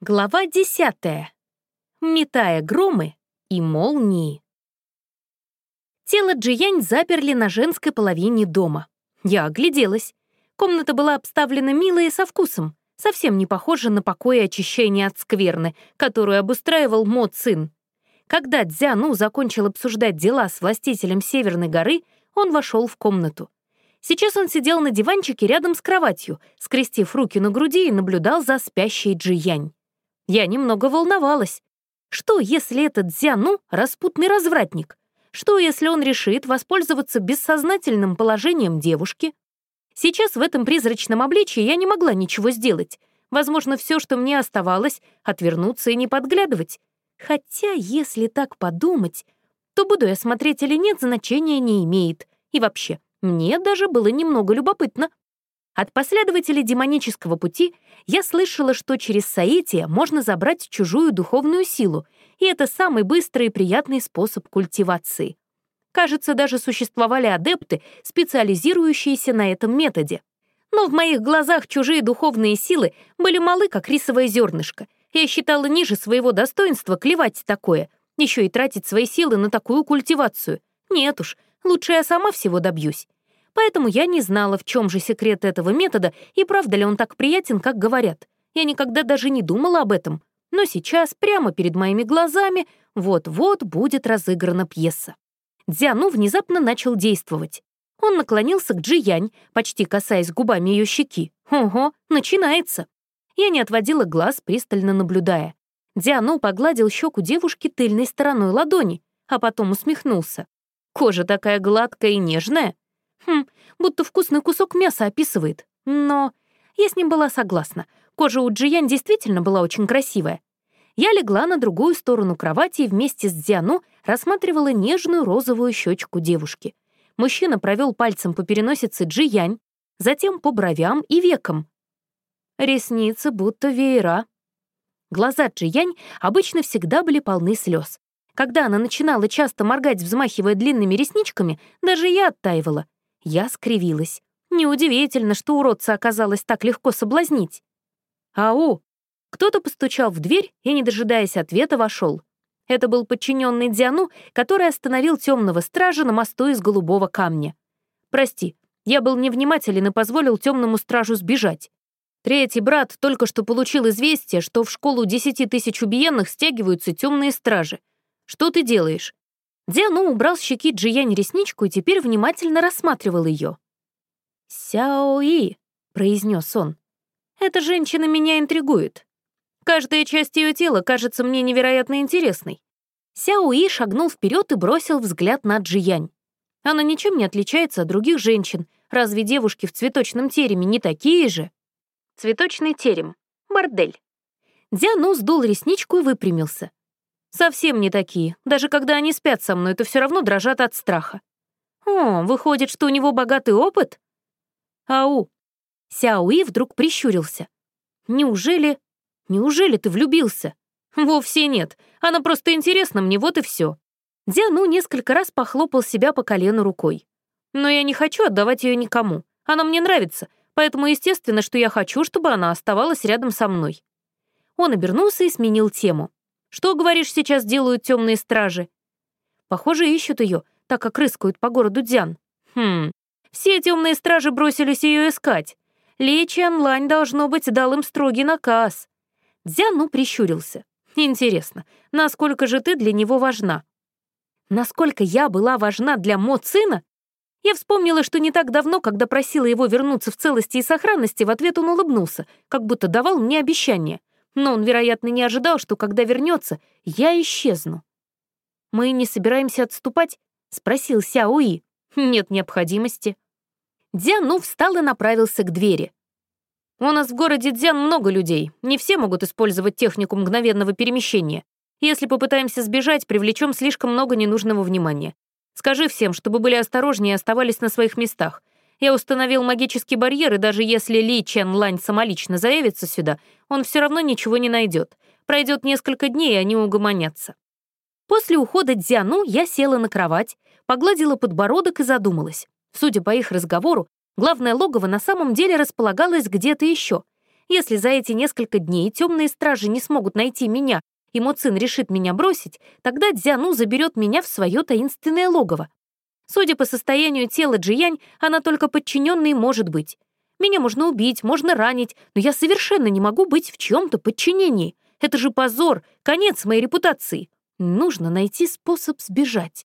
Глава десятая. Метая громы и молнии. Тело Джиянь заперли на женской половине дома. Я огляделась. Комната была обставлена мило и со вкусом, совсем не похожа на покой и очищение от скверны, которую обустраивал Мо Цин. Когда Дзяну закончил обсуждать дела с властителем Северной горы, он вошел в комнату. Сейчас он сидел на диванчике рядом с кроватью, скрестив руки на груди и наблюдал за спящей Джиянь. Я немного волновалась. Что, если этот Дзяну — распутный развратник? Что, если он решит воспользоваться бессознательным положением девушки? Сейчас в этом призрачном обличии я не могла ничего сделать. Возможно, все, что мне оставалось — отвернуться и не подглядывать. Хотя, если так подумать, то буду я смотреть или нет, значения не имеет. И вообще, мне даже было немного любопытно. От последователей демонического пути я слышала, что через соитие можно забрать чужую духовную силу, и это самый быстрый и приятный способ культивации. Кажется, даже существовали адепты, специализирующиеся на этом методе. Но в моих глазах чужие духовные силы были малы, как рисовое зернышко. Я считала ниже своего достоинства клевать такое, еще и тратить свои силы на такую культивацию. Нет уж, лучше я сама всего добьюсь. Поэтому я не знала, в чем же секрет этого метода и правда ли он так приятен, как говорят. Я никогда даже не думала об этом. Но сейчас, прямо перед моими глазами, вот-вот будет разыграна пьеса. Дзяну внезапно начал действовать. Он наклонился к Джиянь, почти касаясь губами ее щеки. Ого, начинается. Я не отводила глаз, пристально наблюдая. Дзяну погладил щеку девушки тыльной стороной ладони, а потом усмехнулся. Кожа такая гладкая и нежная. Хм, будто вкусный кусок мяса описывает. Но я с ним была согласна. Кожа у Джиян действительно была очень красивая. Я легла на другую сторону кровати и вместе с Дзяну рассматривала нежную розовую щечку девушки. Мужчина провел пальцем по переносице Джиянь, затем по бровям и векам. Ресницы будто веера. Глаза Джиянь обычно всегда были полны слез. Когда она начинала часто моргать, взмахивая длинными ресничками, даже я оттаивала — я скривилась. Неудивительно, что уродца оказалось так легко соблазнить. «Ау!» Кто-то постучал в дверь и, не дожидаясь ответа, вошел. Это был подчиненный Дзяну, который остановил темного стража на мосту из голубого камня. «Прости, я был невнимателен и позволил темному стражу сбежать. Третий брат только что получил известие, что в школу десяти тысяч убиенных стягиваются темные стражи. Что ты делаешь? Диану убрал с щеки Джиянь ресничку и теперь внимательно рассматривал ее. «Сяои», — произнес он, — «эта женщина меня интригует. Каждая часть ее тела кажется мне невероятно интересной». Сяои шагнул вперед и бросил взгляд на Джиянь. Она ничем не отличается от других женщин. Разве девушки в цветочном тереме не такие же? Цветочный терем. Бордель. Диану сдул ресничку и выпрямился. Совсем не такие. Даже когда они спят со мной, то все равно дрожат от страха. О, выходит, что у него богатый опыт? Ау. Сяуи вдруг прищурился. Неужели... Неужели ты влюбился? Вовсе нет. Она просто интересна мне, вот и все. Диану несколько раз похлопал себя по колену рукой. Но я не хочу отдавать ее никому. Она мне нравится, поэтому естественно, что я хочу, чтобы она оставалась рядом со мной. Он обернулся и сменил тему. Что, говоришь, сейчас делают темные стражи? Похоже, ищут ее, так как рыскают по городу Дзян. Хм, все темные стражи бросились ее искать. Ли Чанлань, должно быть, дал им строгий наказ. Дзяну прищурился. Интересно, насколько же ты для него важна? Насколько я была важна для Мо Цина? Я вспомнила, что не так давно, когда просила его вернуться в целости и сохранности, в ответ он улыбнулся, как будто давал мне обещание но он, вероятно, не ожидал, что когда вернется, я исчезну. «Мы не собираемся отступать?» — спросил Сяои. «Нет необходимости». Дзяну встал и направился к двери. «У нас в городе Дзян много людей. Не все могут использовать технику мгновенного перемещения. Если попытаемся сбежать, привлечем слишком много ненужного внимания. Скажи всем, чтобы были осторожнее и оставались на своих местах. Я установил магический барьер, и даже если Ли Чен Лань самолично заявится сюда, он все равно ничего не найдет. Пройдет несколько дней, и они угомонятся. После ухода Дзяну я села на кровать, погладила подбородок и задумалась. Судя по их разговору, главное логово на самом деле располагалось где-то еще. Если за эти несколько дней темные стражи не смогут найти меня, и Моцин решит меня бросить, тогда Дзяну заберет меня в свое таинственное логово. Судя по состоянию тела Джиянь, она только подчиненной может быть. Меня можно убить, можно ранить, но я совершенно не могу быть в чьем-то подчинении. Это же позор, конец моей репутации. Нужно найти способ сбежать.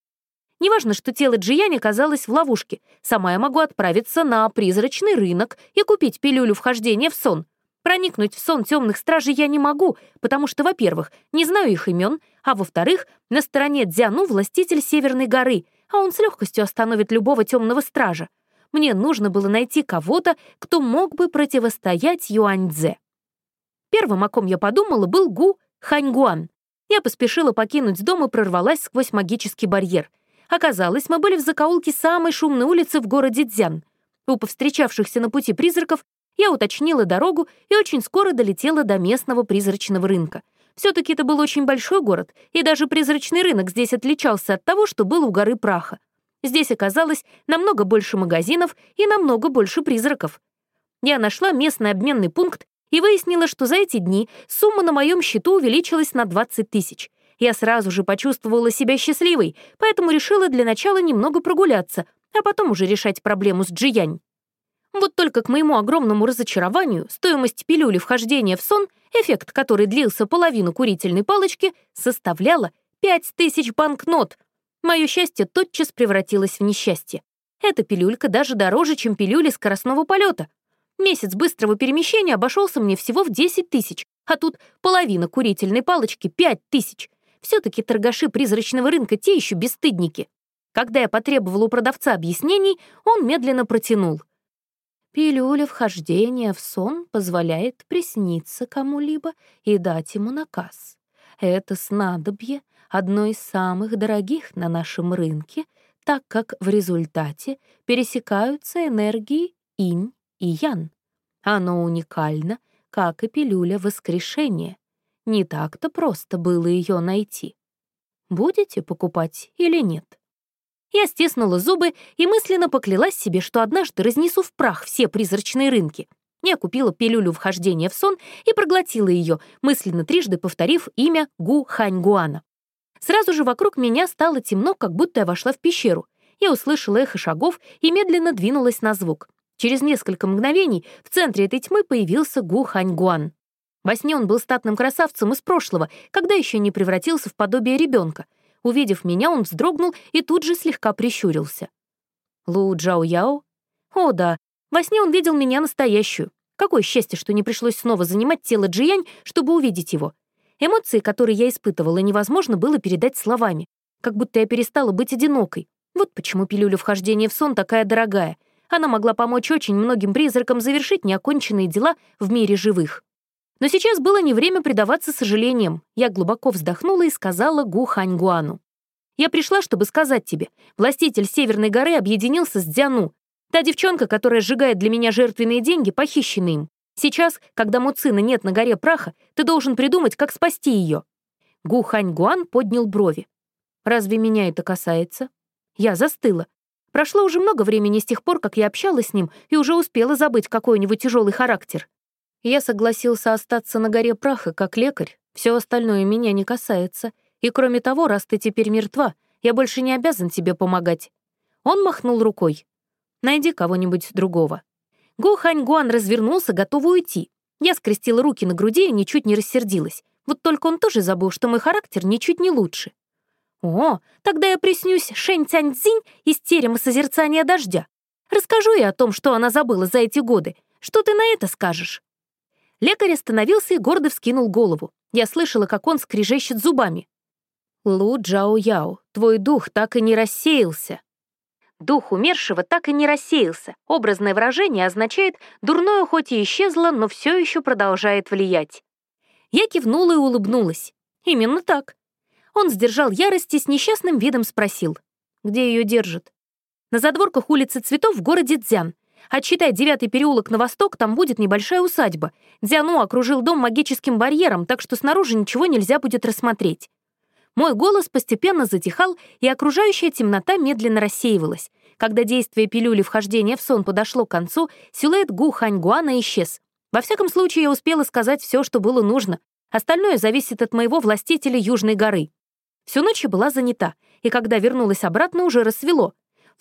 Неважно, что тело Джияни оказалось в ловушке. Сама я могу отправиться на призрачный рынок и купить пилюлю вхождения в сон. Проникнуть в сон темных стражей я не могу, потому что, во-первых, не знаю их имен, а во-вторых, на стороне Дзяну властитель Северной горы, а он с легкостью остановит любого темного стража. Мне нужно было найти кого-то, кто мог бы противостоять Юаньцзе. Первым, о ком я подумала, был Гу Ханьгуан. Я поспешила покинуть дом и прорвалась сквозь магический барьер — Оказалось, мы были в закоулке самой шумной улицы в городе Дзян. У повстречавшихся на пути призраков я уточнила дорогу и очень скоро долетела до местного призрачного рынка. Все-таки это был очень большой город, и даже призрачный рынок здесь отличался от того, что был у горы Праха. Здесь оказалось намного больше магазинов и намного больше призраков. Я нашла местный обменный пункт и выяснила, что за эти дни сумма на моем счету увеличилась на 20 тысяч — я сразу же почувствовала себя счастливой, поэтому решила для начала немного прогуляться, а потом уже решать проблему с Джиянь. Вот только к моему огромному разочарованию стоимость пилюли вхождения в сон, эффект который длился половину курительной палочки, составляла 5000 банкнот. Мое счастье тотчас превратилось в несчастье. Эта пилюлька даже дороже, чем пилюли скоростного полета. Месяц быстрого перемещения обошелся мне всего в 10 тысяч, а тут половина курительной палочки — 5 тысяч. Все-таки торгаши призрачного рынка те еще бесстыдники. Когда я потребовал у продавца объяснений, он медленно протянул. Пилюля вхождения в сон позволяет присниться кому-либо и дать ему наказ. Это снадобье — одно из самых дорогих на нашем рынке, так как в результате пересекаются энергии инь и ян. Оно уникально, как и пилюля воскрешения. Не так-то просто было ее найти. Будете покупать или нет? Я стиснула зубы и мысленно поклялась себе, что однажды разнесу в прах все призрачные рынки. Я купила пилюлю вхождения в сон и проглотила ее, мысленно трижды повторив имя Гу Ханьгуана. Сразу же вокруг меня стало темно, как будто я вошла в пещеру. Я услышала эхо шагов и медленно двинулась на звук. Через несколько мгновений в центре этой тьмы появился Гу Ханьгуан. Во сне он был статным красавцем из прошлого, когда еще не превратился в подобие ребенка. Увидев меня, он вздрогнул и тут же слегка прищурился. Лу Джао Яо? О, да, во сне он видел меня настоящую. Какое счастье, что не пришлось снова занимать тело Джиянь, чтобы увидеть его. Эмоции, которые я испытывала, невозможно было передать словами. Как будто я перестала быть одинокой. Вот почему пилюля вхождения в сон такая дорогая. Она могла помочь очень многим призракам завершить неоконченные дела в мире живых. Но сейчас было не время предаваться сожалениям. Я глубоко вздохнула и сказала Гу Ханьгуану. «Я пришла, чтобы сказать тебе. Властитель Северной горы объединился с Дзяну. Та девчонка, которая сжигает для меня жертвенные деньги, похищены им. Сейчас, когда Муцина нет на горе праха, ты должен придумать, как спасти ее». Гу Ханьгуан поднял брови. «Разве меня это касается?» Я застыла. Прошло уже много времени с тех пор, как я общалась с ним, и уже успела забыть какой-нибудь тяжелый характер. Я согласился остаться на горе праха как лекарь, все остальное меня не касается. И кроме того, раз ты теперь мертва, я больше не обязан тебе помогать. Он махнул рукой. Найди кого-нибудь другого. Го Хань Гуан развернулся, готовый уйти. Я скрестила руки на груди и ничуть не рассердилась. Вот только он тоже забыл, что мой характер ничуть не лучше. О, тогда я приснюсь Шэнь Цянь Цзинь из терема созерцания дождя. Расскажу я о том, что она забыла за эти годы. Что ты на это скажешь? Лекарь остановился и гордо вскинул голову. Я слышала, как он скрежещет зубами. «Лу Джао Яо, твой дух так и не рассеялся». Дух умершего так и не рассеялся. Образное выражение означает «дурное хоть и исчезло, но все еще продолжает влиять». Я кивнула и улыбнулась. Именно так. Он сдержал ярость и с несчастным видом спросил. «Где ее держат?» «На задворках улицы Цветов в городе Дзян. Отсчитай девятый переулок на восток, там будет небольшая усадьба. Дзяну окружил дом магическим барьером, так что снаружи ничего нельзя будет рассмотреть. Мой голос постепенно затихал, и окружающая темнота медленно рассеивалась. Когда действие пилюли вхождения в сон подошло к концу, силуэт Гу Ханьгуана исчез. Во всяком случае, я успела сказать все, что было нужно. Остальное зависит от моего властителя Южной горы. Всю ночь я была занята, и когда вернулась обратно, уже рассвело.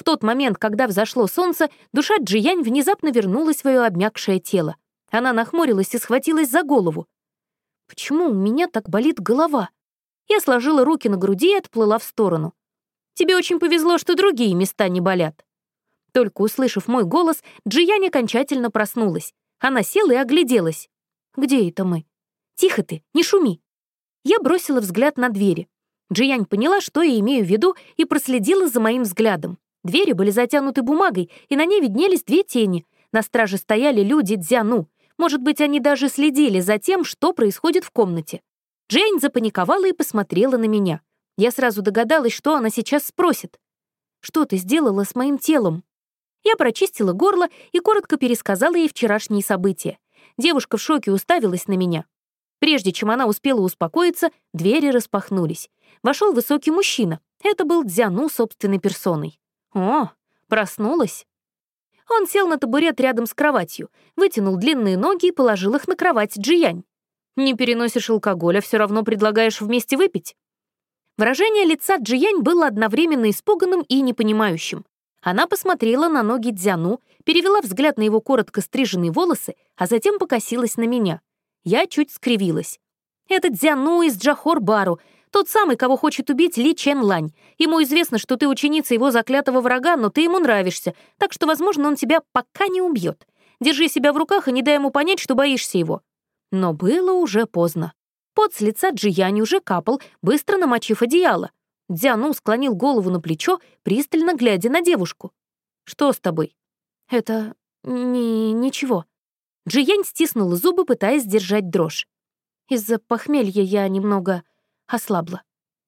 В тот момент, когда взошло солнце, душа Джиянь внезапно вернулась в свое обмякшее тело. Она нахмурилась и схватилась за голову. «Почему у меня так болит голова?» Я сложила руки на груди и отплыла в сторону. «Тебе очень повезло, что другие места не болят». Только услышав мой голос, Джиянь окончательно проснулась. Она села и огляделась. «Где это мы?» «Тихо ты, не шуми». Я бросила взгляд на двери. Джиянь поняла, что я имею в виду, и проследила за моим взглядом. Двери были затянуты бумагой, и на ней виднелись две тени. На страже стояли люди Дзяну. Может быть, они даже следили за тем, что происходит в комнате. Джейн запаниковала и посмотрела на меня. Я сразу догадалась, что она сейчас спросит. «Что ты сделала с моим телом?» Я прочистила горло и коротко пересказала ей вчерашние события. Девушка в шоке уставилась на меня. Прежде чем она успела успокоиться, двери распахнулись. Вошел высокий мужчина. Это был Дзяну собственной персоной. О, проснулась. Он сел на табурет рядом с кроватью, вытянул длинные ноги и положил их на кровать Джиянь. «Не переносишь алкоголь, а все равно предлагаешь вместе выпить?» Выражение лица Джиянь было одновременно испуганным и непонимающим. Она посмотрела на ноги Дзяну, перевела взгляд на его коротко стриженные волосы, а затем покосилась на меня — я чуть скривилась. «Это Дзяну из Джахор-Бару, тот самый, кого хочет убить Ли Чен Лань. Ему известно, что ты ученица его заклятого врага, но ты ему нравишься, так что, возможно, он тебя пока не убьет. Держи себя в руках и не дай ему понять, что боишься его». Но было уже поздно. Пот с лица Джияни уже капал, быстро намочив одеяло. Дзяну склонил голову на плечо, пристально глядя на девушку. «Что с тобой?» «Это... не... ничего», Джиянь стиснула зубы, пытаясь сдержать дрожь. Из-за похмелья я немного ослабла.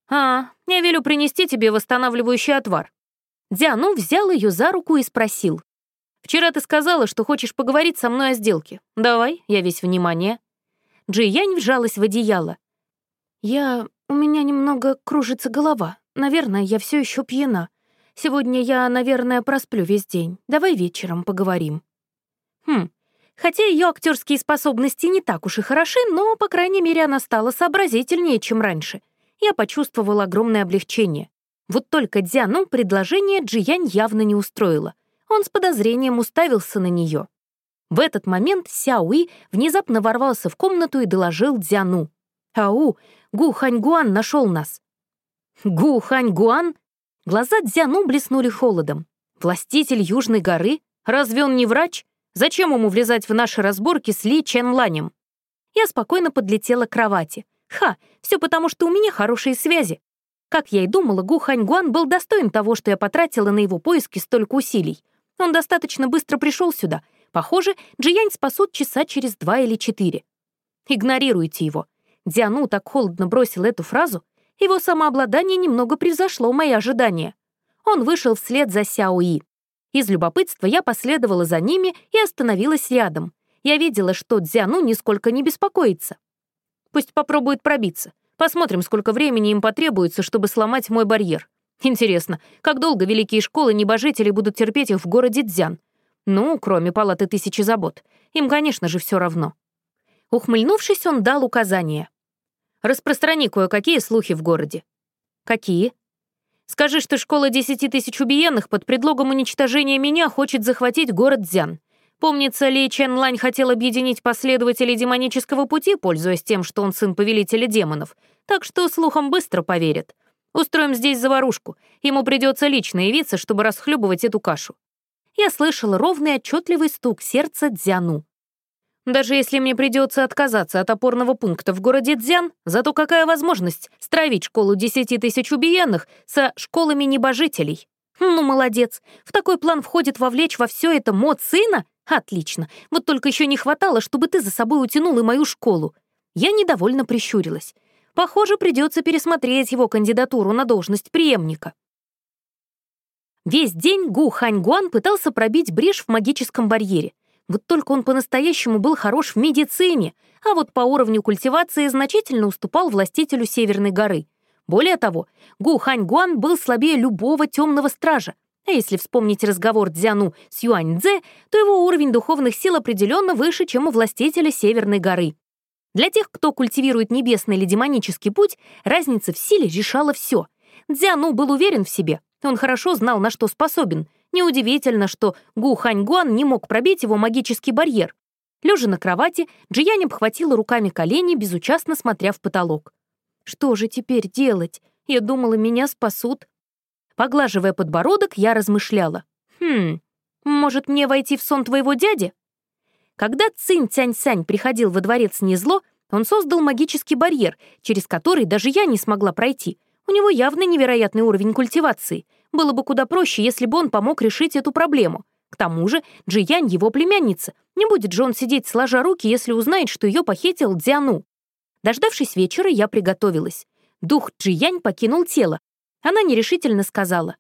«А, я велю принести тебе восстанавливающий отвар». Диану взял ее за руку и спросил. «Вчера ты сказала, что хочешь поговорить со мной о сделке. Давай, я весь внимание». Джиянь вжалась в одеяло. «Я... у меня немного кружится голова. Наверное, я все еще пьяна. Сегодня я, наверное, просплю весь день. Давай вечером поговорим». «Хм, Хотя ее актерские способности не так уж и хороши, но, по крайней мере, она стала сообразительнее, чем раньше. Я почувствовал огромное облегчение. Вот только Дзяну предложение Джиянь явно не устроило. Он с подозрением уставился на нее. В этот момент Сяуи внезапно ворвался в комнату и доложил Дзяну. «Ау, Гу Ханьгуан нашел нас». «Гу Ханьгуан?» Глаза Дзяну блеснули холодом. «Властитель Южной горы? Разве он не врач? Зачем ему влезать в наши разборки с Ли Чен Ланем? Я спокойно подлетела к кровати. Ха, все потому, что у меня хорошие связи. Как я и думала, Гу Ханьгуан был достоин того, что я потратила на его поиски столько усилий. Он достаточно быстро пришел сюда. Похоже, Джиянь спасут часа через два или четыре. Игнорируйте его. Диану так холодно бросил эту фразу, его самообладание немного превзошло мои ожидания. Он вышел вслед за Сяо И. Из любопытства я последовала за ними и остановилась рядом. Я видела, что Дзяну нисколько не беспокоится. Пусть попробует пробиться. Посмотрим, сколько времени им потребуется, чтобы сломать мой барьер. Интересно, как долго великие школы небожителей будут терпеть их в городе Дзян? Ну, кроме палаты тысячи забот. Им, конечно же, все равно. Ухмыльнувшись, он дал указание. «Распространи кое-какие слухи в городе». «Какие?» Скажи, что школа десяти тысяч убиенных под предлогом уничтожения меня хочет захватить город Дзян. Помнится, Ли Чен Лань хотел объединить последователей демонического пути, пользуясь тем, что он сын повелителя демонов, так что слухам быстро поверят. Устроим здесь заварушку. Ему придется лично явиться, чтобы расхлебывать эту кашу. Я слышала ровный отчетливый стук сердца Дзяну. Даже если мне придется отказаться от опорного пункта в городе Дзян, зато какая возможность стравить школу десяти тысяч убиенных со школами небожителей. Ну, молодец. В такой план входит вовлечь во все это мод сына? Отлично. Вот только еще не хватало, чтобы ты за собой утянул и мою школу. Я недовольно прищурилась. Похоже, придется пересмотреть его кандидатуру на должность преемника. Весь день Гу Ханьгуан пытался пробить брешь в магическом барьере — вот только он по-настоящему был хорош в медицине, а вот по уровню культивации значительно уступал властителю Северной горы. Более того, Гу Хань Гуан был слабее любого темного стража. А если вспомнить разговор Дзяну с Юань Цзэ, то его уровень духовных сил определенно выше, чем у властителя Северной горы. Для тех, кто культивирует небесный или демонический путь, разница в силе решала все. Дзяну был уверен в себе, он хорошо знал, на что способен. Неудивительно, что Гу Ханьгуан не мог пробить его магический барьер. Лежа на кровати, Джиянь обхватила руками колени, безучастно смотря в потолок. «Что же теперь делать? Я думала, меня спасут». Поглаживая подбородок, я размышляла. «Хм, может, мне войти в сон твоего дяди?» Когда Цинь Цянь-Сянь приходил во дворец Незло, он создал магический барьер, через который даже я не смогла пройти. У него явно невероятный уровень культивации. Было бы куда проще, если бы он помог решить эту проблему. К тому же Джиянь его племянница. Не будет же он сидеть сложа руки, если узнает, что ее похитил Дзяну. Дождавшись вечера, я приготовилась. Дух Джиянь покинул тело. Она нерешительно сказала.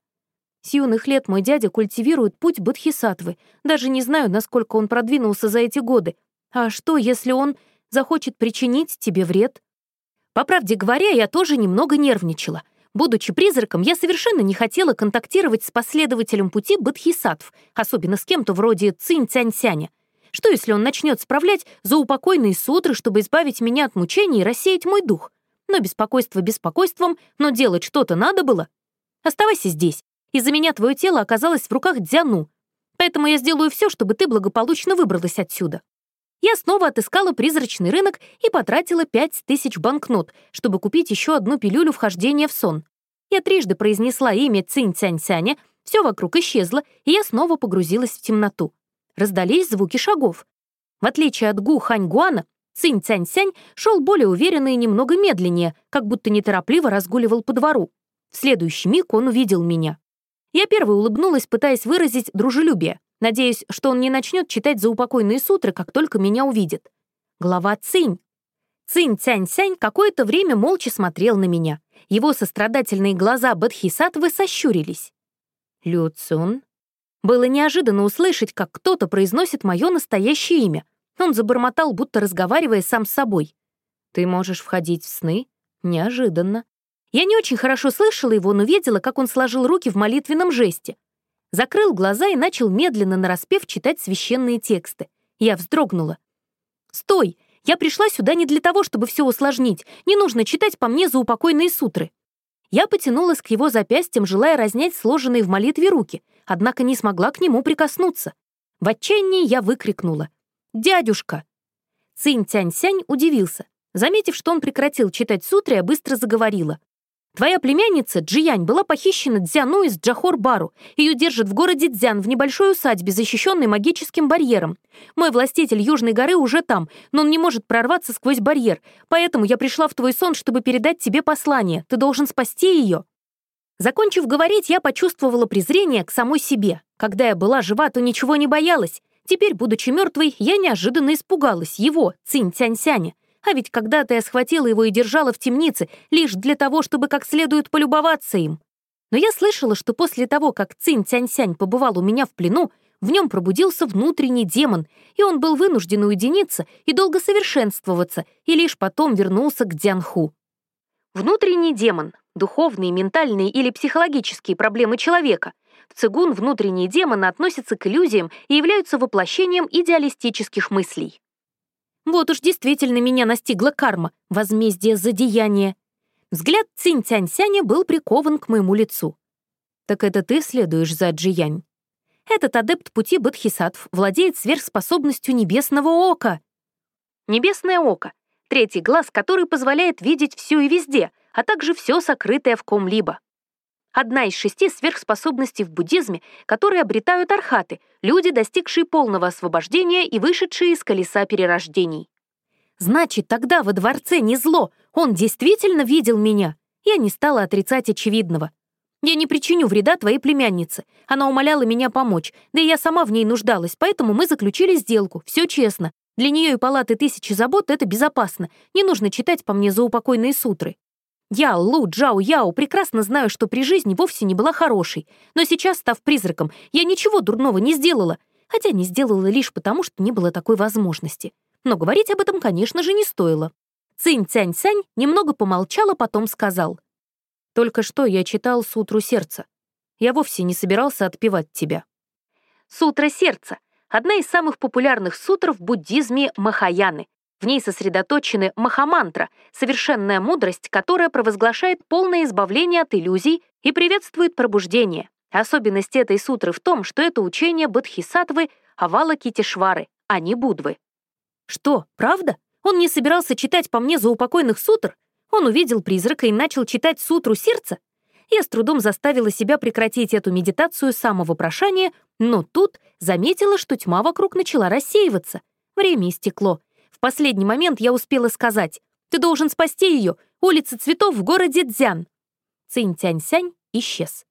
С юных лет мой дядя культивирует путь бодхисаттвы. Даже не знаю, насколько он продвинулся за эти годы. А что, если он захочет причинить тебе вред? По правде говоря, я тоже немного нервничала. Будучи призраком, я совершенно не хотела контактировать с последователем пути бодхисаттв, особенно с кем-то вроде Цинь Цянь-Сяня. Что, если он начнет справлять заупокойные сутры, чтобы избавить меня от мучений и рассеять мой дух? Но беспокойство беспокойством, но делать что-то надо было. Оставайся здесь. Из-за меня твое тело оказалось в руках Дзяну. Поэтому я сделаю все, чтобы ты благополучно выбралась отсюда. Я снова отыскала призрачный рынок и потратила пять тысяч банкнот, чтобы купить еще одну пилюлю вхождения в сон. Я трижды произнесла имя Цинь Цянь Цяня, все вокруг исчезло, и я снова погрузилась в темноту. Раздались звуки шагов. В отличие от Гу Хань Гуана, Цинь Цянь Сянь шел более уверенно и немного медленнее, как будто неторопливо разгуливал по двору. В следующий миг он увидел меня. Я первой улыбнулась, пытаясь выразить дружелюбие, надеясь, что он не начнет читать заупокойные сутры, как только меня увидит. Глава Цинь. Цинь Цянь-Сянь какое-то время молча смотрел на меня. Его сострадательные глаза Бадхисатвы сощурились. Лю Цун. Было неожиданно услышать, как кто-то произносит мое настоящее имя. Он забормотал, будто разговаривая сам с собой. «Ты можешь входить в сны?» Неожиданно. Я не очень хорошо слышала его, но видела, как он сложил руки в молитвенном жесте. Закрыл глаза и начал медленно нараспев читать священные тексты. Я вздрогнула. «Стой! Я пришла сюда не для того, чтобы все усложнить. Не нужно читать по мне заупокойные сутры». Я потянулась к его запястьям, желая разнять сложенные в молитве руки, однако не смогла к нему прикоснуться. В отчаянии я выкрикнула. «Дядюшка!» Цинь Тянь-Сянь удивился. Заметив, что он прекратил читать сутры, я быстро заговорила. Твоя племянница Джиянь была похищена Дзяну из Джахор-Бару. Ее держат в городе Дзян в небольшой усадьбе, защищенной магическим барьером. Мой властитель Южной горы уже там, но он не может прорваться сквозь барьер. Поэтому я пришла в твой сон, чтобы передать тебе послание. Ты должен спасти ее. Закончив говорить, я почувствовала презрение к самой себе. Когда я была жива, то ничего не боялась. Теперь, будучи мертвой, я неожиданно испугалась его, Цинь Цянь-Сяня. А ведь когда-то я схватила его и держала в темнице лишь для того, чтобы как следует полюбоваться им. Но я слышала, что после того, как Цинь Цянь-Сянь побывал у меня в плену, в нем пробудился внутренний демон, и он был вынужден уединиться и долго совершенствоваться, и лишь потом вернулся к Дзянху. Внутренний демон — духовные, ментальные или психологические проблемы человека. В цигун внутренние демоны относятся к иллюзиям и являются воплощением идеалистических мыслей. Вот уж действительно меня настигла карма, возмездие за деяние. Взгляд Цинь Цянь Сяня был прикован к моему лицу. «Так это ты следуешь за Джиянь?» Этот адепт пути Бодхисаттв владеет сверхспособностью небесного ока. Небесное око — третий глаз, который позволяет видеть все и везде, а также все сокрытое в ком-либо. Одна из шести сверхспособностей в буддизме, которые обретают архаты, люди, достигшие полного освобождения и вышедшие из колеса перерождений. Значит, тогда во дворце не зло, он действительно видел меня. Я не стала отрицать очевидного. Я не причиню вреда твоей племяннице. Она умоляла меня помочь, да и я сама в ней нуждалась, поэтому мы заключили сделку, все честно. Для нее и палаты тысячи забот это безопасно. Не нужно читать по мне заупокойные сутры. Я, Лу Джао Яо, прекрасно знаю, что при жизни вовсе не была хорошей, но сейчас, став призраком, я ничего дурного не сделала, хотя не сделала лишь потому, что не было такой возможности. Но говорить об этом, конечно же, не стоило. Цинь Цянь Цянь немного помолчала, потом сказал. «Только что я читал Сутру сердца. Я вовсе не собирался отпевать тебя. Сутра сердца — одна из самых популярных сутр в буддизме Махаяны. В ней сосредоточены махамантра, совершенная мудрость, которая провозглашает полное избавление от иллюзий и приветствует пробуждение. Особенность этой сутры в том, что это учение Бодхисаттвы Авалакитишвары, а не Будвы. Что, правда? Он не собирался читать по мне заупокойных сутр? Он увидел призрака и начал читать сутру сердца? Я с трудом заставила себя прекратить эту медитацию самого прошания, но тут заметила, что тьма вокруг начала рассеиваться. Время истекло. Последний момент я успела сказать «Ты должен спасти ее! Улица цветов в городе Дзян!» Цинь-тянь-сянь исчез.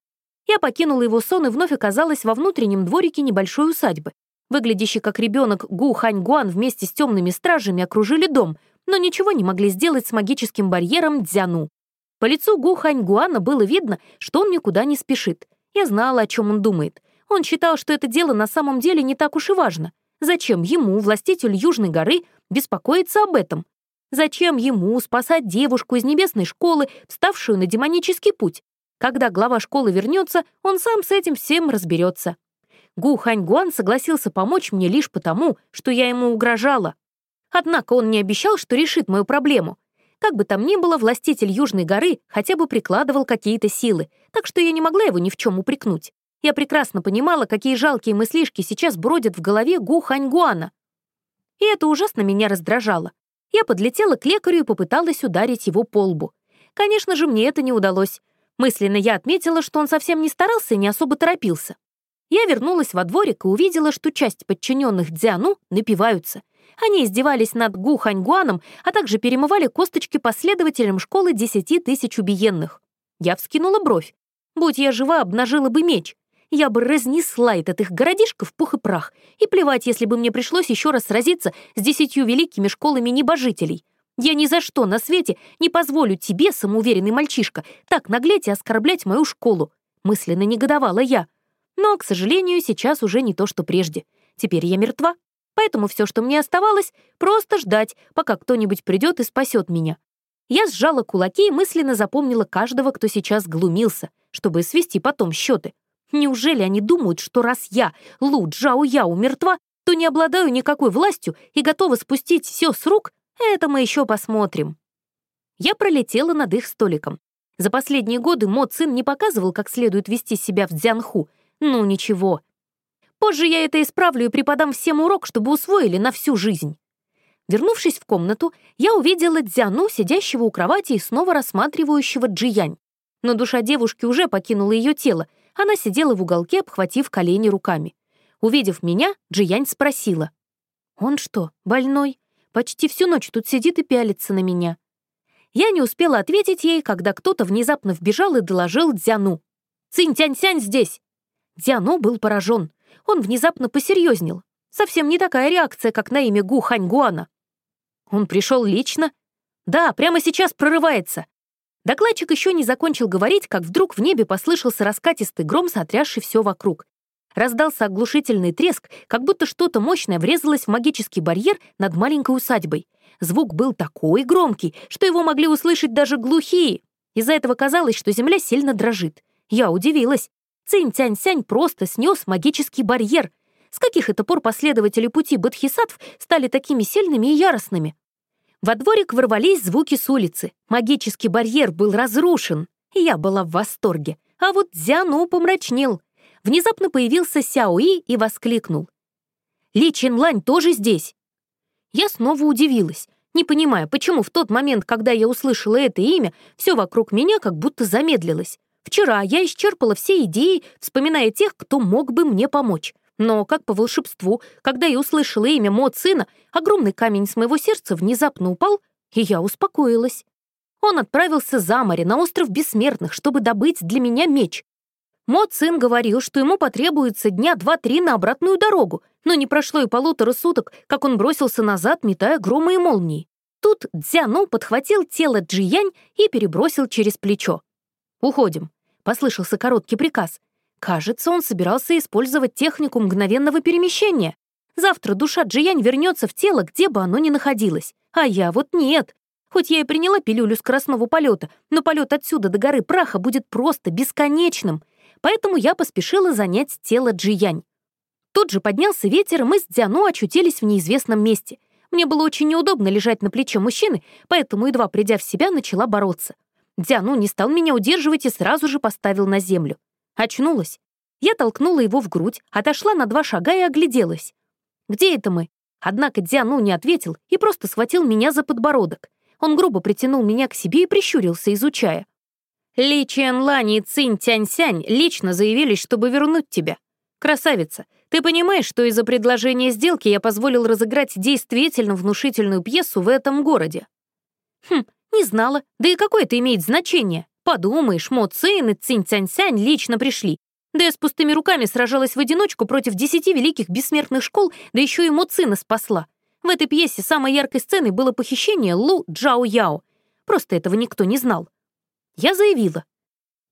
Я покинула его сон и вновь оказалась во внутреннем дворике небольшой усадьбы. Выглядящий как ребенок Гу Хань Гуан вместе с темными стражами окружили дом, но ничего не могли сделать с магическим барьером Дзяну. По лицу Гу Хань Гуана было видно, что он никуда не спешит. Я знала, о чем он думает. Он считал, что это дело на самом деле не так уж и важно. Зачем ему, властителю Южной горы, беспокоиться об этом? Зачем ему спасать девушку из небесной школы, вставшую на демонический путь? Когда глава школы вернется, он сам с этим всем разберется. Гу Хань Гуан согласился помочь мне лишь потому, что я ему угрожала. Однако он не обещал, что решит мою проблему. Как бы там ни было, властитель Южной горы хотя бы прикладывал какие-то силы, так что я не могла его ни в чем упрекнуть. Я прекрасно понимала, какие жалкие мыслишки сейчас бродят в голове Гу Хань Гуана. И это ужасно меня раздражало. Я подлетела к лекарю и попыталась ударить его по лбу. Конечно же, мне это не удалось. Мысленно я отметила, что он совсем не старался и не особо торопился. Я вернулась во дворик и увидела, что часть подчиненных Дзяну напиваются. Они издевались над Гу Ханьгуаном, а также перемывали косточки последователям школы десяти тысяч убиенных. Я вскинула бровь. Будь я жива, обнажила бы меч. Я бы разнесла этот их городишко в пух и прах. И плевать, если бы мне пришлось еще раз сразиться с десятью великими школами небожителей. Я ни за что на свете не позволю тебе, самоуверенный мальчишка, так наглеть и оскорблять мою школу. Мысленно негодовала я. Но, к сожалению, сейчас уже не то, что прежде. Теперь я мертва. Поэтому все, что мне оставалось, просто ждать, пока кто-нибудь придет и спасет меня. Я сжала кулаки и мысленно запомнила каждого, кто сейчас глумился, чтобы свести потом счеты. Неужели они думают, что раз я, Лу Джао Яо, мертва, то не обладаю никакой властью и готова спустить все с рук? Это мы еще посмотрим. Я пролетела над их столиком. За последние годы Мо Цин не показывал, как следует вести себя в Дзянху, ну ничего. Позже я это исправлю и преподам всем урок, чтобы усвоили на всю жизнь. Вернувшись в комнату, я увидела Дзяну, сидящего у кровати и снова рассматривающего Джиянь. Но душа девушки уже покинула ее тело. Она сидела в уголке, обхватив колени руками. Увидев меня, Джиянь спросила. «Он что, больной? Почти всю ночь тут сидит и пялится на меня». Я не успела ответить ей, когда кто-то внезапно вбежал и доложил Дзяну. «Цинь-тянь-сянь здесь!» Диано был поражен. Он внезапно посерьезнел. Совсем не такая реакция, как на имя Гу Ханьгуана. Он пришел лично? Да, прямо сейчас прорывается. Докладчик еще не закончил говорить, как вдруг в небе послышался раскатистый гром, сотрясший все вокруг. Раздался оглушительный треск, как будто что-то мощное врезалось в магический барьер над маленькой усадьбой. Звук был такой громкий, что его могли услышать даже глухие. Из-за этого казалось, что земля сильно дрожит. Я удивилась. Цинь-тянь-сянь просто снес магический барьер. С каких это пор последователи пути бодхисаттв стали такими сильными и яростными? Во дворик ворвались звуки с улицы. Магический барьер был разрушен. Я была в восторге. А вот Дзяну помрачнел. Внезапно появился Сяои и воскликнул. «Ли Чинлань тоже здесь?» Я снова удивилась, не понимая, почему в тот момент, когда я услышала это имя, все вокруг меня как будто замедлилось. Вчера я исчерпала все идеи, вспоминая тех, кто мог бы мне помочь. Но, как по волшебству, когда я услышала имя Мо сына, огромный камень с моего сердца внезапно упал, и я успокоилась. Он отправился за море, на остров Бессмертных, чтобы добыть для меня меч. Мо сын говорил, что ему потребуется дня два-три на обратную дорогу, но не прошло и полутора суток, как он бросился назад, метая громы и молнии. Тут Дзяну подхватил тело Джиянь и перебросил через плечо. «Уходим», — послышался короткий приказ. Кажется, он собирался использовать технику мгновенного перемещения. Завтра душа Джиянь вернется в тело, где бы оно ни находилось. А я вот нет. Хоть я и приняла пилюлю скоростного полета, но полет отсюда до горы праха будет просто бесконечным. поэтому я поспешила занять тело Джиянь. Тут же поднялся ветер, и мы с Дзяну очутились в неизвестном месте. Мне было очень неудобно лежать на плече мужчины, поэтому, едва придя в себя, начала бороться. Дзяну не стал меня удерживать и сразу же поставил на землю. Очнулась. Я толкнула его в грудь, отошла на два шага и огляделась. «Где это мы?» Однако Дзяну не ответил и просто схватил меня за подбородок. Он грубо притянул меня к себе и прищурился, изучая. «Ли Чен Лань и Цинь Тянь-Сянь лично заявились, чтобы вернуть тебя. Красавица, ты понимаешь, что из-за предложения сделки я позволил разыграть действительно внушительную пьесу в этом городе?» «Хм, не знала. Да и какое это имеет значение? Подумаешь, Мо Цин и Цинь Цянь-Сянь лично пришли. Да я с пустыми руками сражалась в одиночку против десяти великих бессмертных школ, да еще и Мо Цина спасла. В этой пьесе самой яркой сценой было похищение Лу Джао Яо. Просто этого никто не знал. Я заявила.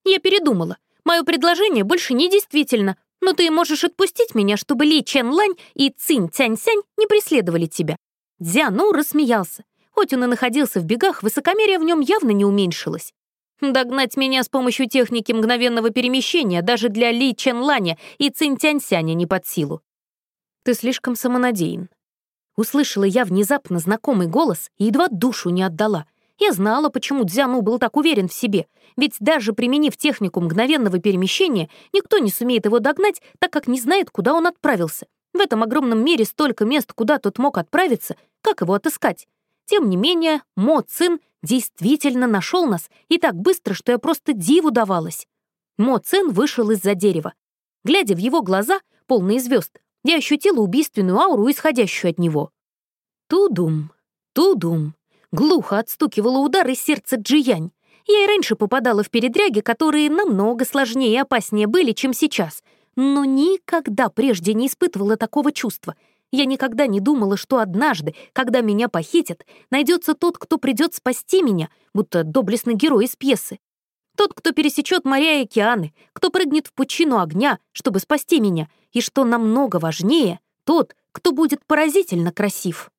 Я передумала. Мое предложение больше не действительно, но ты можешь отпустить меня, чтобы Ли Чен Лань и Цинь Цянь Сянь не преследовали тебя. Дзяну рассмеялся. Хоть он и находился в бегах, высокомерие в нем явно не уменьшилось. Догнать меня с помощью техники мгновенного перемещения даже для Ли Чен Ланя и Цинь Тянь Сяня не под силу. Ты слишком самонадеян. Услышала я внезапно знакомый голос и едва душу не отдала. Я знала, почему Дзяну был так уверен в себе, ведь даже применив технику мгновенного перемещения, никто не сумеет его догнать, так как не знает, куда он отправился. В этом огромном мире столько мест, куда тот мог отправиться, как его отыскать? Тем не менее, Мо Цин действительно нашел нас и так быстро, что я просто диву давалась. Мо Цин вышел из-за дерева. Глядя в его глаза, полные звезд, я ощутила убийственную ауру, исходящую от него. Тудум, тудум. Глухо отстукивало удар из сердца Джиянь. Я и раньше попадала в передряги, которые намного сложнее и опаснее были, чем сейчас, но никогда прежде не испытывала такого чувства. Я никогда не думала, что однажды, когда меня похитят, найдется тот, кто придет спасти меня, будто доблестный герой из пьесы. Тот, кто пересечет моря и океаны, кто прыгнет в пучину огня, чтобы спасти меня, и, что намного важнее, тот, кто будет поразительно красив.